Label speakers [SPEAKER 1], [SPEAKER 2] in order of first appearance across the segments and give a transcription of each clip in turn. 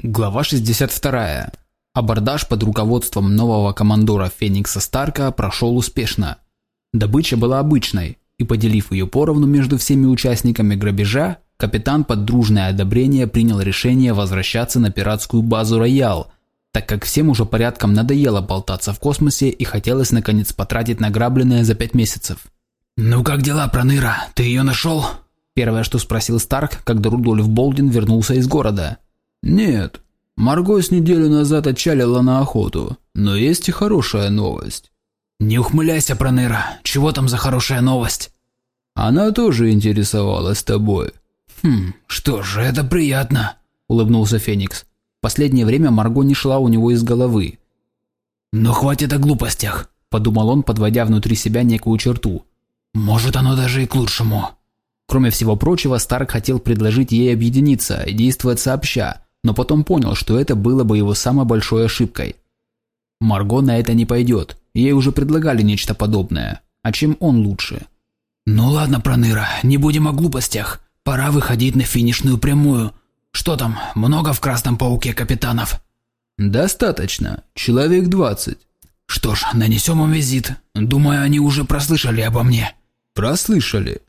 [SPEAKER 1] Глава 62. Абордаж под руководством нового командора Феникса Старка прошел успешно. Добыча была обычной, и поделив ее поровну между всеми участниками грабежа, капитан под дружное одобрение принял решение возвращаться на пиратскую базу «Роял», так как всем уже порядком надоело болтаться в космосе и хотелось наконец потратить награбленное за пять месяцев.
[SPEAKER 2] «Ну как дела, Проныра? Ты ее нашел?»
[SPEAKER 1] Первое, что спросил Старк, когда Рудольф Болдин вернулся из города –
[SPEAKER 3] «Нет. Марго с неделю назад отчалила на охоту, но есть и хорошая новость».
[SPEAKER 2] «Не ухмыляйся, Проныра. Чего там за хорошая новость?»
[SPEAKER 3] «Она тоже интересовалась тобой».
[SPEAKER 2] «Хм, что же, это приятно», – улыбнулся Феникс.
[SPEAKER 1] Последнее время Марго не шла у него из головы.
[SPEAKER 2] «Но хватит о глупостях», –
[SPEAKER 1] подумал он, подводя внутри себя некую черту.
[SPEAKER 2] «Может, оно даже и к лучшему».
[SPEAKER 1] Кроме всего прочего, Старк хотел предложить ей объединиться и действовать сообща, но потом понял, что это было бы его самой большой ошибкой. Марго на это не пойдет, ей уже предлагали нечто подобное. А чем он лучше?
[SPEAKER 2] «Ну ладно, Проныра, не будем о глупостях. Пора выходить на финишную прямую. Что там, много в Красном Пауке капитанов?»
[SPEAKER 3] «Достаточно. Человек двадцать».
[SPEAKER 2] «Что ж, нанесем им визит. Думаю, они уже прослышали обо мне».
[SPEAKER 3] «Прослышали».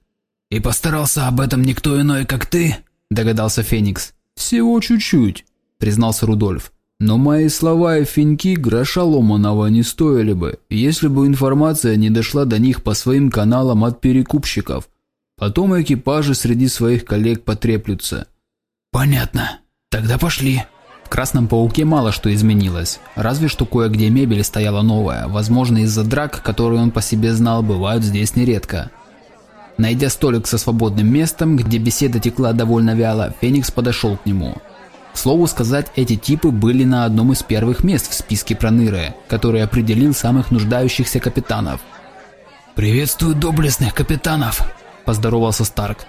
[SPEAKER 2] «И постарался об этом никто иной, как ты?» – догадался Феникс.
[SPEAKER 3] «Всего чуть-чуть», – признался Рудольф. «Но мои слова и финьки гроша ломаного не стоили бы, если бы информация не дошла до них по своим каналам от перекупщиков. Потом экипажи среди своих коллег потреплются».
[SPEAKER 2] «Понятно. Тогда пошли».
[SPEAKER 1] В Красном Пауке мало что изменилось, разве что кое-где мебель стояла новая, возможно из-за драк, которые он по себе знал, бывают здесь нередко. Найдя столик со свободным местом, где беседа текла довольно вяло, Феникс подошел к нему. К слову сказать, эти типы были на одном из первых мест в списке Проныры, который определил самых нуждающихся капитанов.
[SPEAKER 2] «Приветствую доблестных капитанов!» – поздоровался Старк.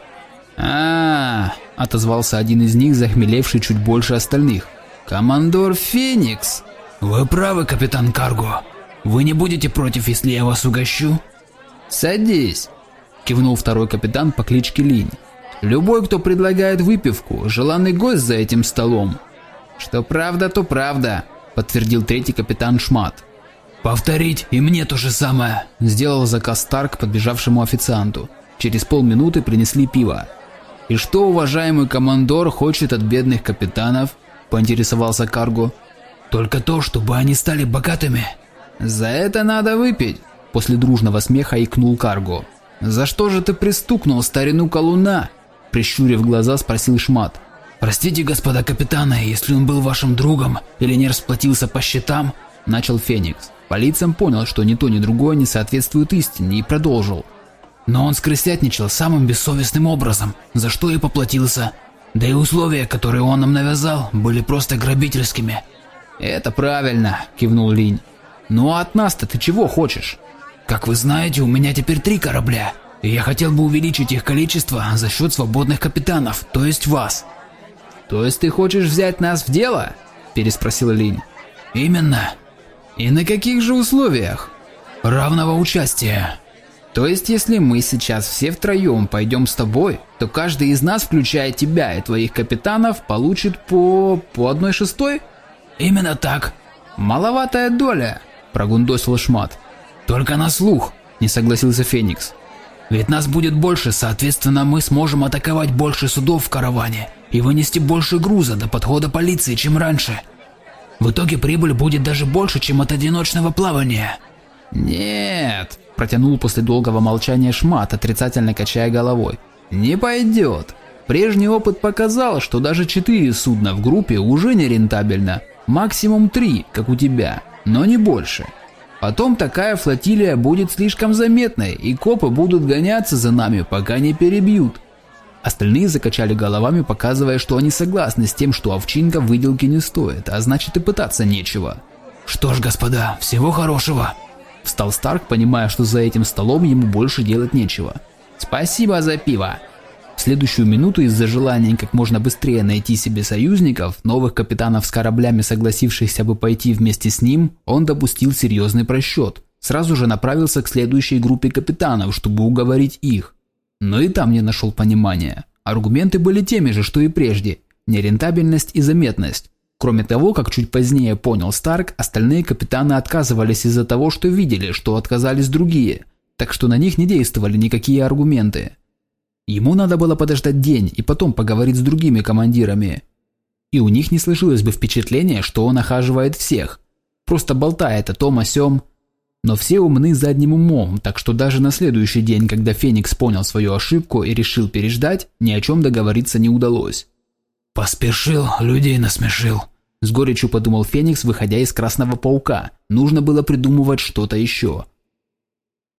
[SPEAKER 1] а, -а, -а отозвался один из них, захмелевший чуть больше остальных. «Командор Феникс!»
[SPEAKER 2] «Вы правы, капитан Карго. Вы не будете против, если я вас угощу?»
[SPEAKER 1] «Садись!» Кивнул второй капитан по кличке Линь. Любой, кто предлагает выпивку, желанный гость за этим столом. Что правда, то правда, подтвердил третий капитан Шмат.
[SPEAKER 2] Повторить и мне то же самое,
[SPEAKER 1] сделал заказ Старк подбежавшему официанту. Через полминуты принесли пиво. И что уважаемый командор хочет от бедных капитанов? поинтересовался Карго.
[SPEAKER 2] Только то, чтобы они стали богатыми.
[SPEAKER 1] За это надо выпить, после дружного смеха икнул Карго. «За что же ты пристукнул старину колуна?» Прищурив глаза, спросил Шмат.
[SPEAKER 2] «Простите, господа капитаны, если он был вашим другом или не расплатился по счетам?»
[SPEAKER 1] Начал Феникс. По лицам понял, что ни то, ни другое не соответствует истине и продолжил.
[SPEAKER 2] «Но он скрысятничал самым бессовестным образом, за что и поплатился. Да и условия, которые он нам навязал, были просто грабительскими».
[SPEAKER 1] «Это правильно», – кивнул Линь. «Ну а от нас-то ты чего хочешь?»
[SPEAKER 2] Как вы знаете, у меня теперь три корабля, и я хотел бы увеличить их количество за счет свободных капитанов, то есть вас.
[SPEAKER 1] То есть ты хочешь взять нас в дело? Переспросил Линь.
[SPEAKER 2] Именно.
[SPEAKER 1] И на каких же условиях?
[SPEAKER 2] Равного участия.
[SPEAKER 1] То есть, если мы сейчас все втроем пойдем с тобой, то каждый из нас, включая тебя и твоих капитанов, получит по... по одной шестой?
[SPEAKER 2] Именно так.
[SPEAKER 1] Маловатая доля, прогундосил Шмат.
[SPEAKER 2] Только на слух, не согласился Феникс. Ведь нас будет больше, соответственно, мы сможем атаковать больше судов в караване и вынести больше груза до подхода полиции, чем раньше. В итоге прибыль будет даже больше, чем от одиночного плавания.
[SPEAKER 1] Нет, протянул после долгого молчания Шмат, отрицательно качая головой. Не пойдет. Прежний опыт показал, что даже четыре судна в группе уже не рентабельно. Максимум три, как у тебя, но не больше. Потом такая флотилия будет слишком заметной, и копы будут гоняться за нами, пока не перебьют. Остальные закачали головами, показывая, что они согласны с тем, что овчинка выделки не стоит, а значит и пытаться нечего.
[SPEAKER 2] «Что ж, господа, всего хорошего!»
[SPEAKER 1] Встал Старк, понимая, что за этим столом ему больше делать нечего. «Спасибо за пиво!» В следующую минуту из-за желания как можно быстрее найти себе союзников, новых капитанов с кораблями, согласившихся бы пойти вместе с ним, он допустил серьезный просчет. Сразу же направился к следующей группе капитанов, чтобы уговорить их. Но и там не нашел понимания. Аргументы были теми же, что и прежде. Нерентабельность и заметность. Кроме того, как чуть позднее понял Старк, остальные капитаны отказывались из-за того, что видели, что отказались другие, так что на них не действовали никакие аргументы. Ему надо было подождать день и потом поговорить с другими командирами. И у них не сложилось бы впечатление, что он охаживает всех, просто болтает о том о сём. Но все умны задним умом, так что даже на следующий день, когда Феникс понял свою ошибку и решил переждать, ни о чем договориться не удалось.
[SPEAKER 2] «Поспешил, людей насмешил», –
[SPEAKER 1] с горечью подумал Феникс, выходя из Красного Паука. Нужно было придумывать что-то еще –